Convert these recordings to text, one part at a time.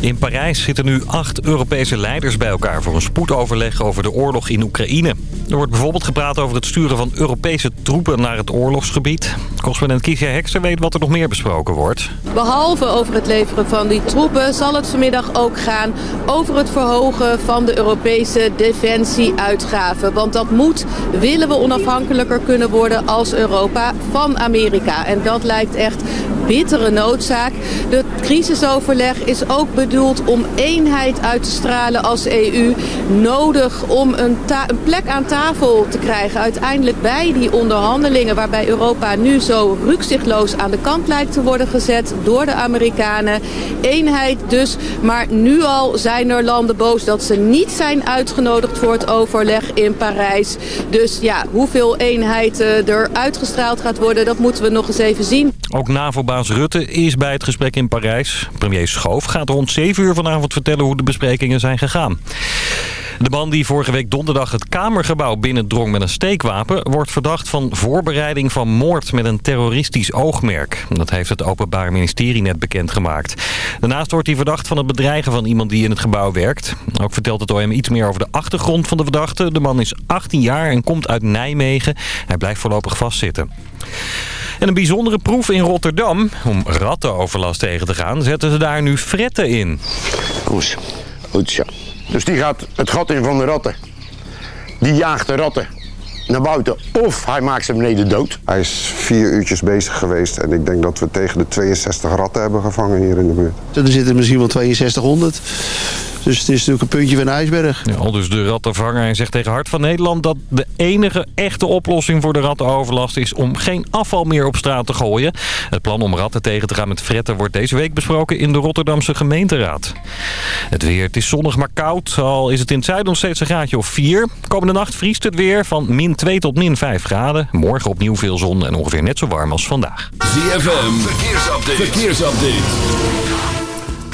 In Parijs zitten nu acht Europese leiders bij elkaar voor een spoedoverleg over de oorlog in Oekraïne. Er wordt bijvoorbeeld gepraat over het sturen van Europese troepen naar het oorlogsgebied. Correspondent Kiesja Hekster weet wat er nog meer besproken wordt. Behalve over het leveren van die troepen zal het vanmiddag ook gaan over het verhogen van de Europese defensieuitgaven. Want dat moet, willen we onafhankelijker kunnen worden als Europa van Amerika. En dat lijkt echt bittere noodzaak. Het crisisoverleg is ook bedoeld om eenheid uit te stralen als EU. Nodig om een, een plek aan tafel te krijgen uiteindelijk bij die onderhandelingen... waarbij Europa nu zo rukzichtloos aan de kant lijkt te worden gezet door de Amerikanen. Eenheid dus, maar nu al zijn er landen boos dat ze niet zijn uitgenodigd voor het overleg in Parijs. Dus ja, hoeveel eenheid er uitgestraald gaat worden, dat moeten we nog eens even zien. Ook NAVO-baas Rutte is bij het gesprek in Parijs. Premier Schoof gaat rond 7 uur vanavond vertellen hoe de besprekingen zijn gegaan. De man die vorige week donderdag het Kamergebouw binnendrong met een steekwapen... wordt verdacht van voorbereiding van moord met een terroristisch oogmerk. Dat heeft het Openbaar Ministerie net bekendgemaakt. Daarnaast wordt hij verdacht van het bedreigen van iemand die in het gebouw werkt. Ook vertelt het OM iets meer over de achtergrond van de verdachte. De man is 18 jaar en komt uit Nijmegen. Hij blijft voorlopig vastzitten. En een bijzondere proef in Rotterdam. Om rattenoverlast tegen te gaan zetten ze daar nu fretten in. Oes, ja. Dus die gaat het gat in van de ratten. Die jaagt de ratten naar buiten. Of hij maakt ze beneden dood. Hij is vier uurtjes bezig geweest. En ik denk dat we tegen de 62 ratten hebben gevangen hier in de buurt. Er zitten misschien wel 6200. Dus het is natuurlijk een puntje van een ijsberg. Ja, al dus de rattenvanger en zegt tegen Hart van Nederland... dat de enige echte oplossing voor de rattenoverlast is... om geen afval meer op straat te gooien. Het plan om ratten tegen te gaan met fretten... wordt deze week besproken in de Rotterdamse gemeenteraad. Het weer, het is zonnig maar koud. Al is het in het zuiden nog steeds een graadje of 4. Komende nacht vriest het weer van min 2 tot min 5 graden. Morgen opnieuw veel zon en ongeveer net zo warm als vandaag. ZFM, verkeersupdate. verkeersupdate.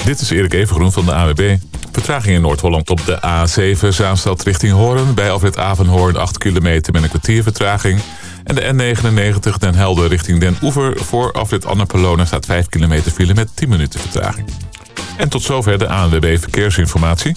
Dit is Erik Evengroen van de AWB. Vertraging in Noord-Holland op de A7 Zaanstad richting Hoorn. Bij Alfred Avenhoorn 8 kilometer met een kwartier vertraging. En de N99 Den Helder richting Den Oever voor Alfred Annapolona staat 5 kilometer file met 10 minuten vertraging. En tot zover de ANWB Verkeersinformatie.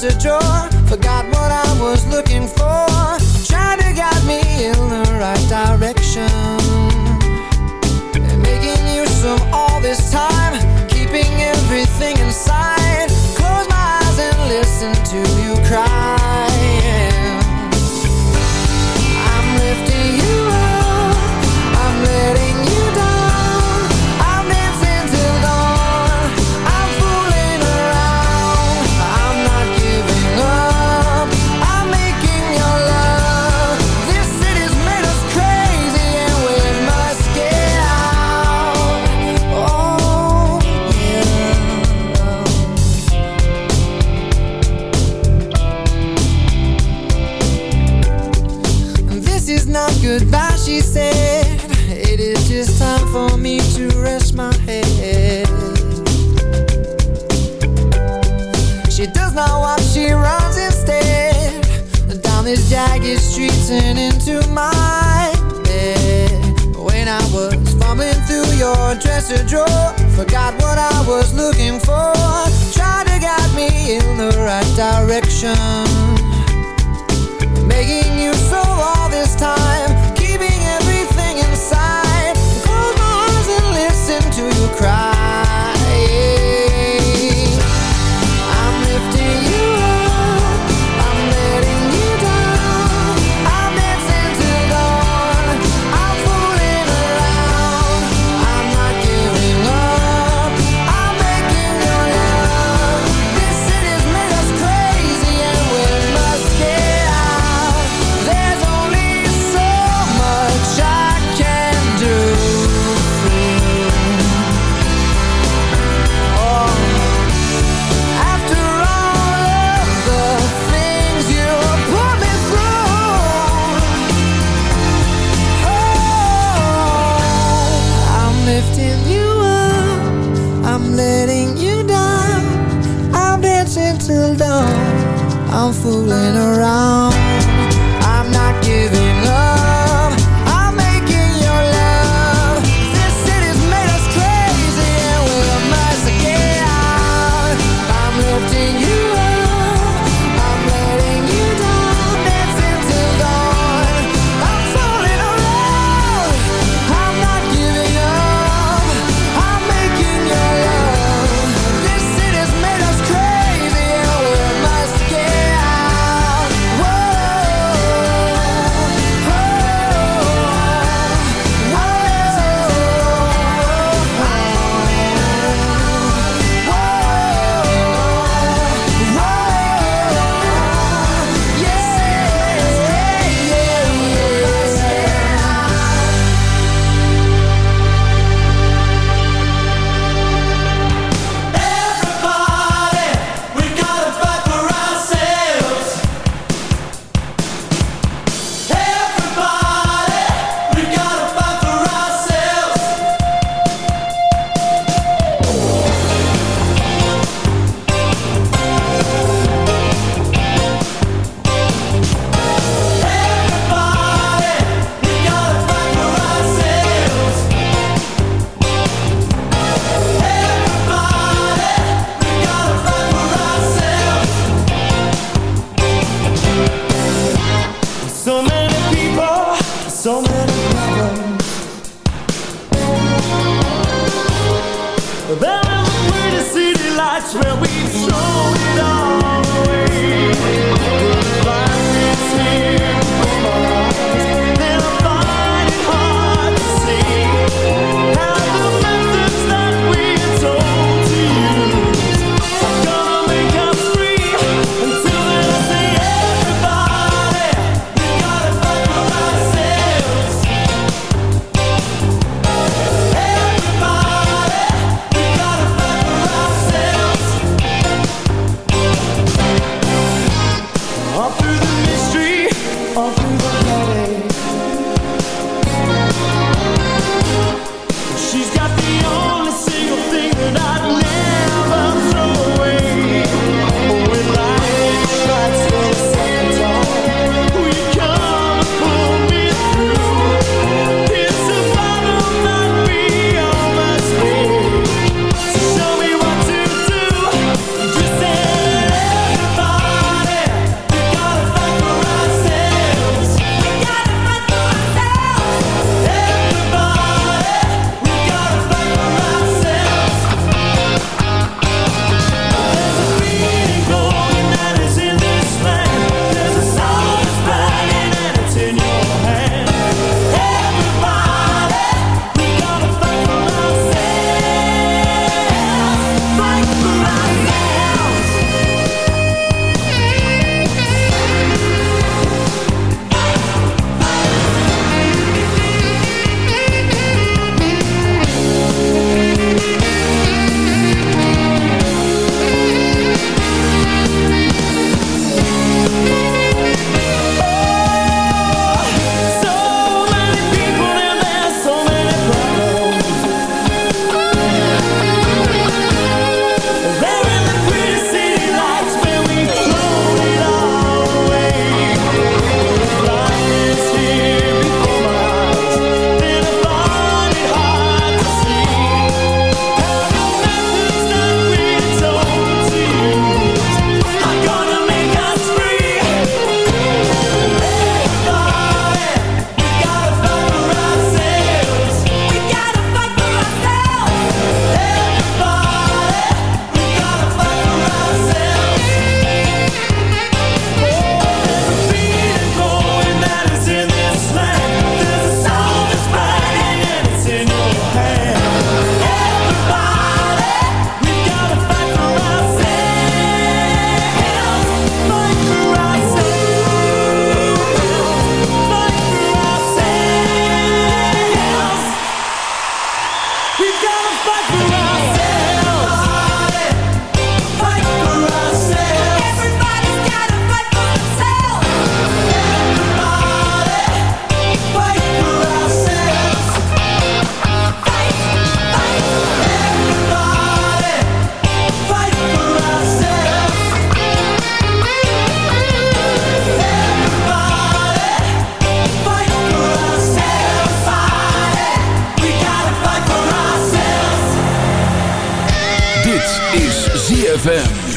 A drawer to draw. Forgot what I was looking for. Tried to guide me in the right direction. Making you so all this time. ZFM.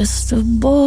just a boy.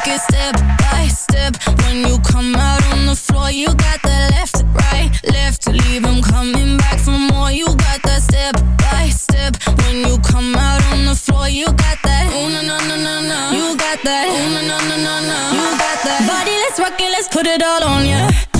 take it step by step. When you come out on the floor You got that left right, left. To leave I'm coming back for more. You got that step by step. When you come out on the floor You got that. Ooh, na, na, na, na, na. You got that. Ooh, na, na, na, na, na. You got that. Body, let's rock it, let's put it all on ya. yeah.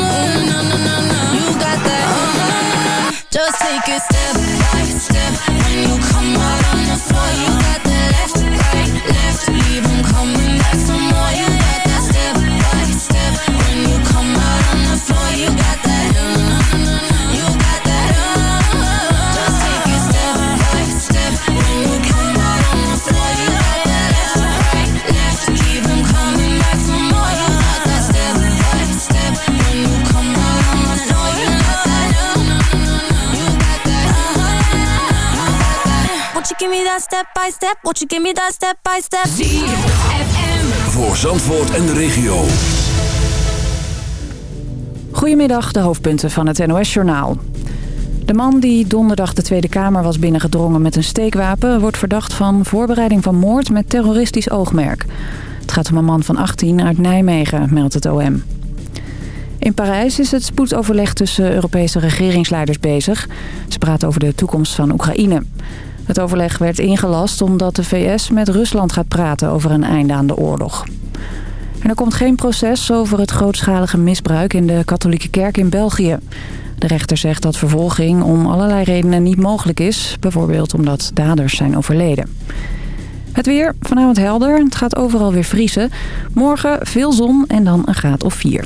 take a step right. Step by step? Won't you give me that step by step? Voor Zandvoort en de regio. Goedemiddag, de hoofdpunten van het NOS-journaal. De man die donderdag de Tweede Kamer was binnengedrongen met een steekwapen... wordt verdacht van voorbereiding van moord met terroristisch oogmerk. Het gaat om een man van 18 uit Nijmegen, meldt het OM. In Parijs is het spoedoverleg tussen Europese regeringsleiders bezig. Ze praten over de toekomst van Oekraïne. Het overleg werd ingelast omdat de VS met Rusland gaat praten over een einde aan de oorlog. En er komt geen proces over het grootschalige misbruik in de katholieke kerk in België. De rechter zegt dat vervolging om allerlei redenen niet mogelijk is. Bijvoorbeeld omdat daders zijn overleden. Het weer, vanavond helder. Het gaat overal weer vriezen. Morgen veel zon en dan een graad of 4.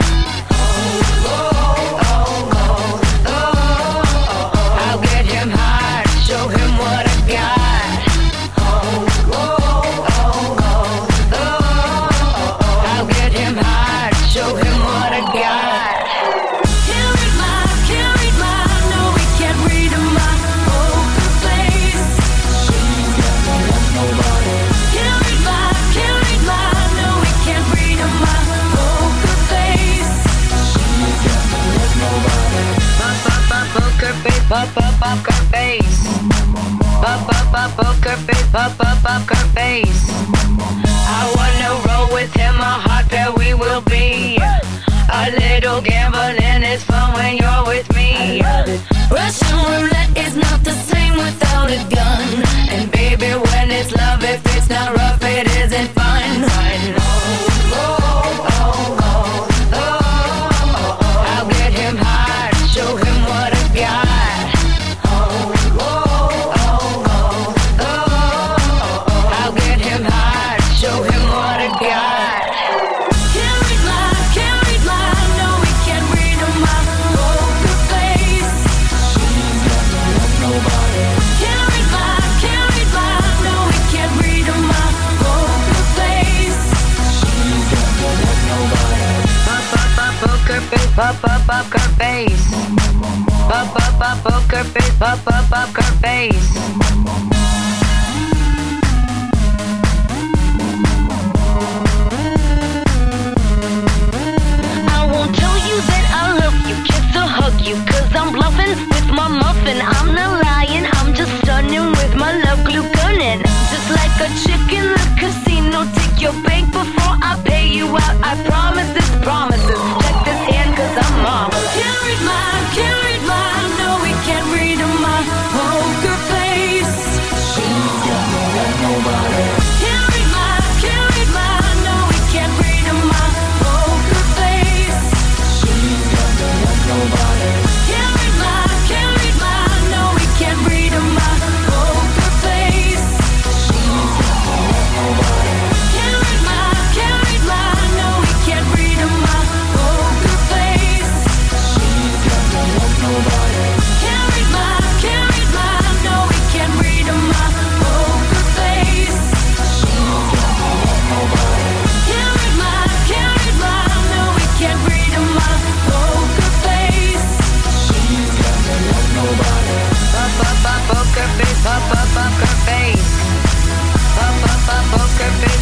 Gunning. Just like a chick in the casino, take your bank before I pay you out. I promise this promises. Check this hand, cause I'm mom. Can't my, read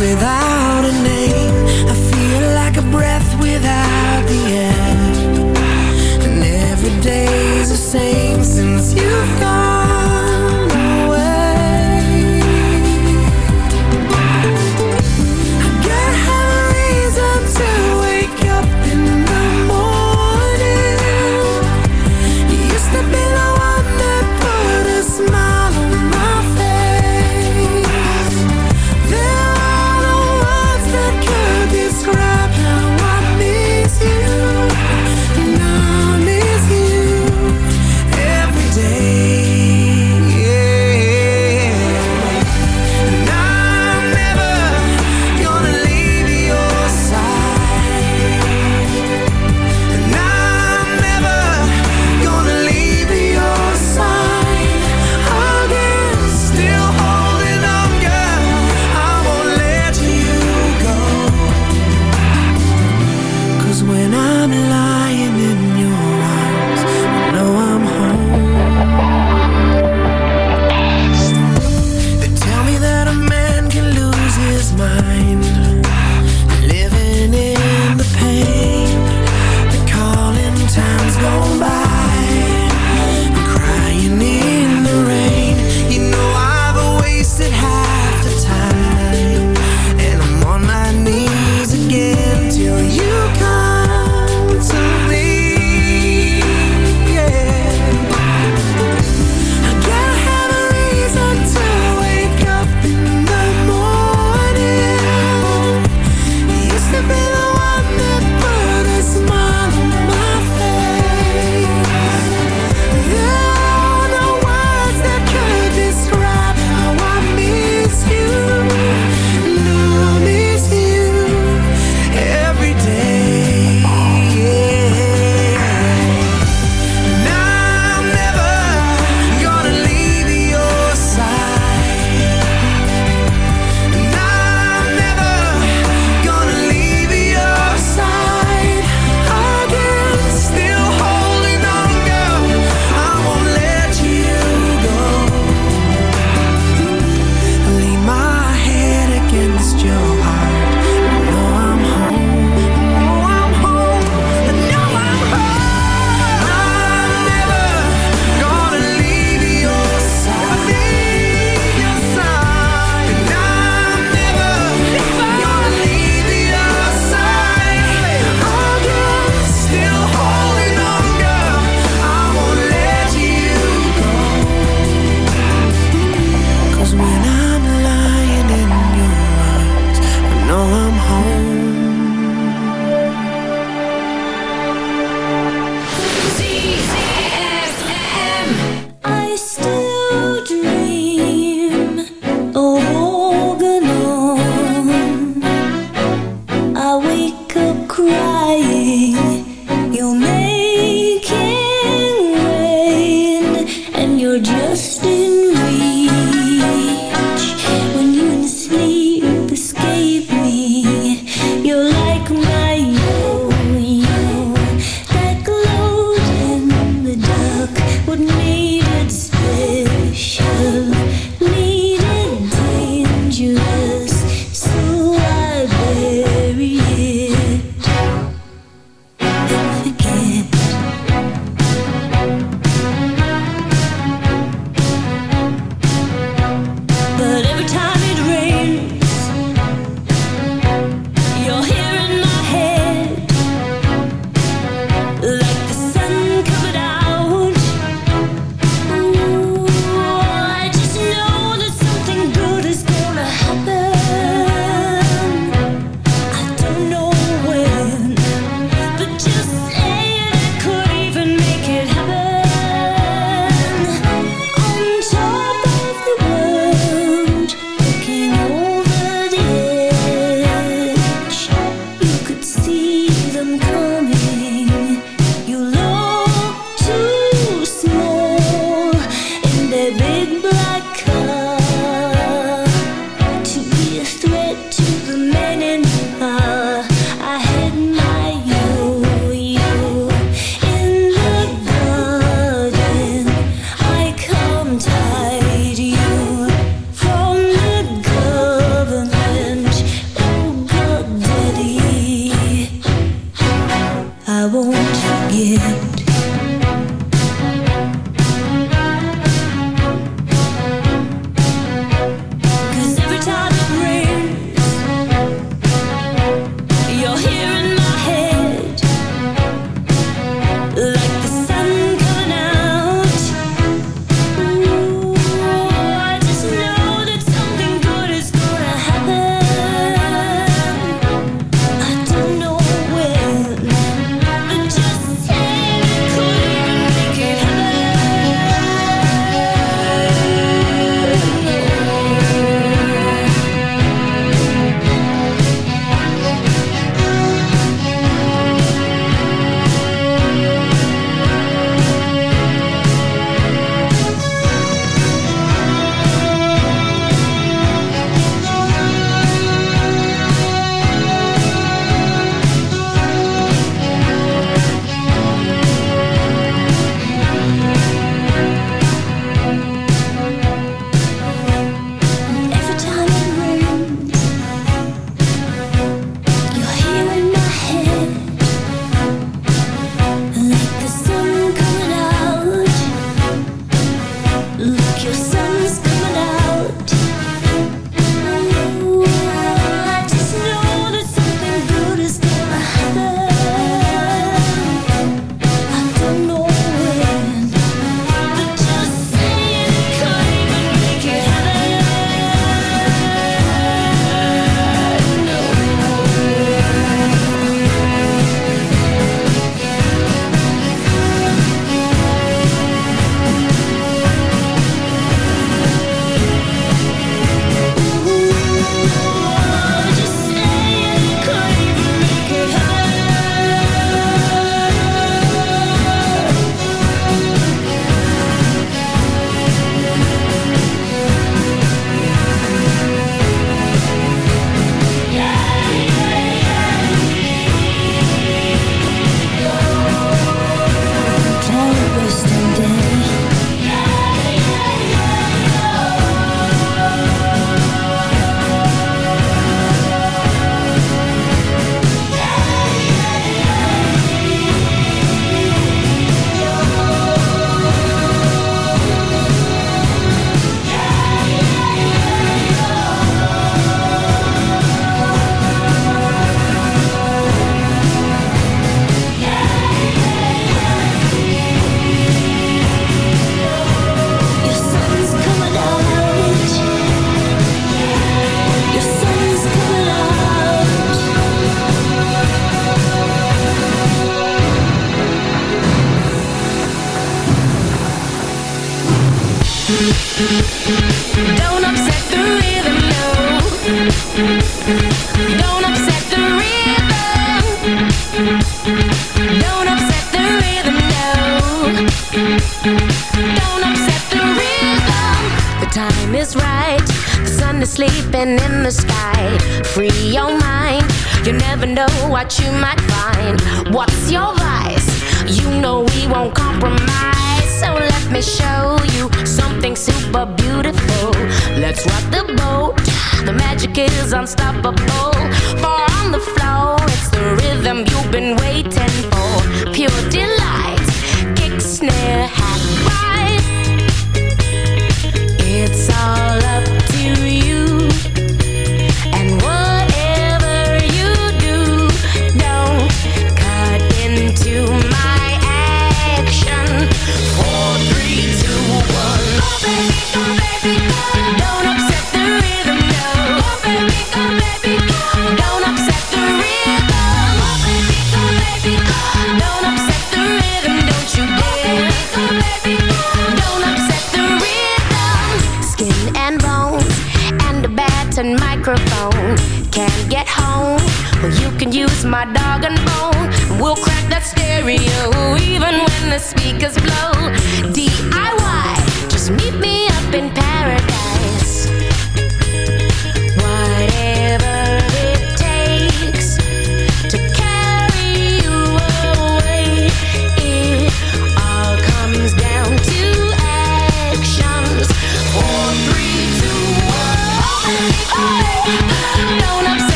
without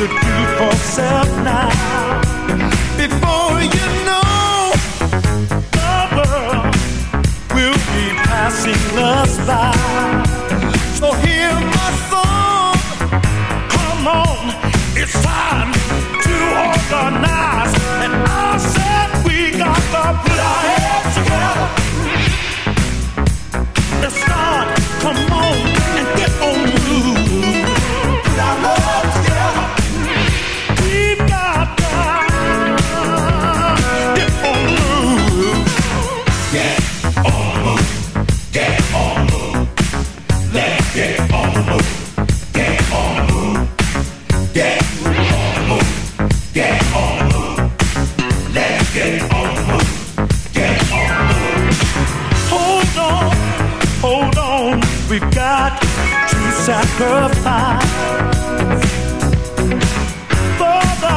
to do for self now. Before you know, the world will be passing us by. So hear my song. Come on, it's time to organize. And I said we got the plan. for the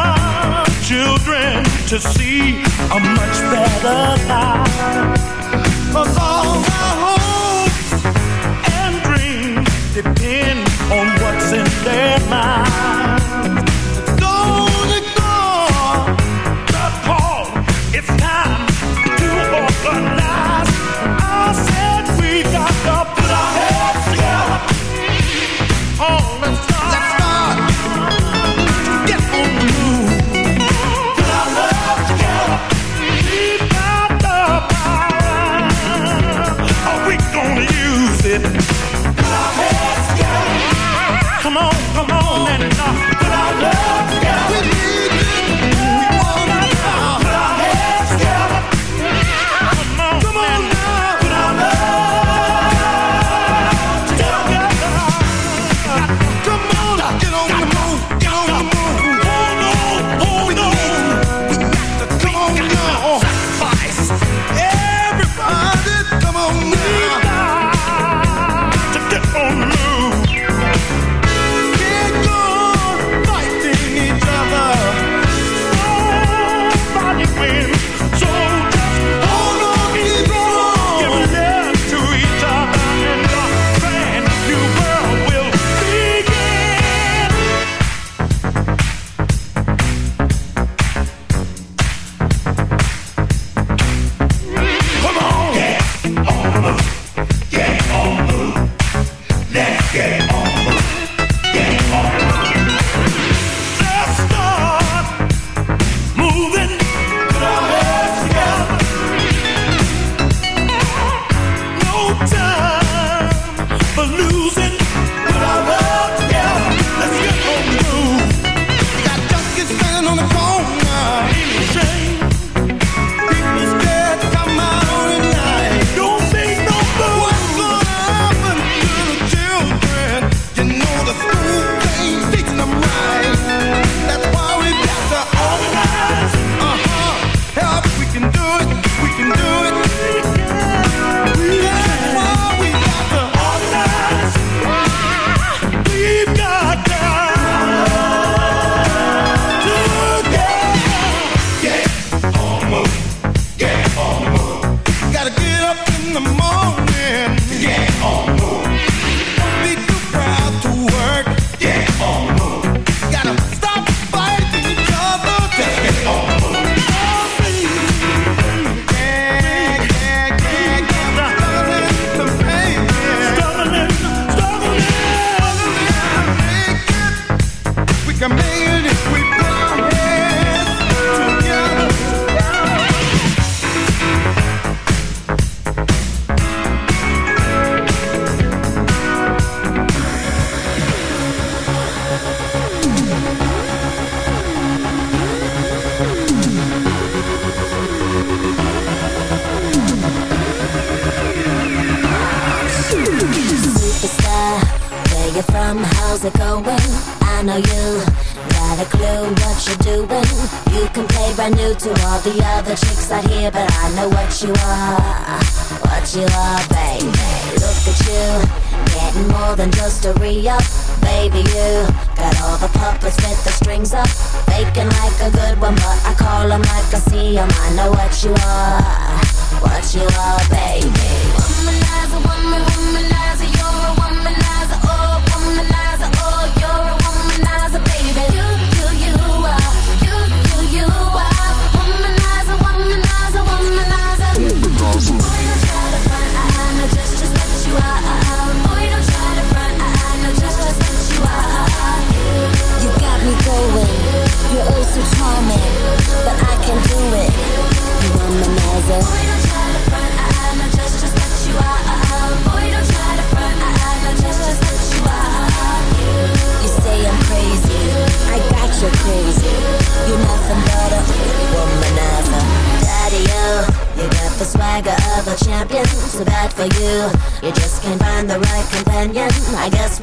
children to see a much better life. All hopes and dreams depend on what's in their minds. Don't ignore the call. It's time to open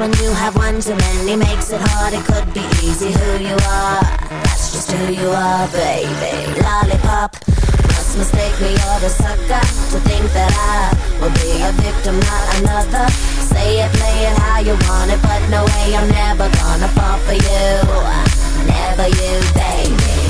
when you have one too many makes it hard. It could be easy who you are. That's just who you are, baby. Lollipop. Must mistake me, you're the sucker to think that I will be a victim, not another. Say it, play it how you want it, but no way I'm never gonna fall for you. Never you, baby.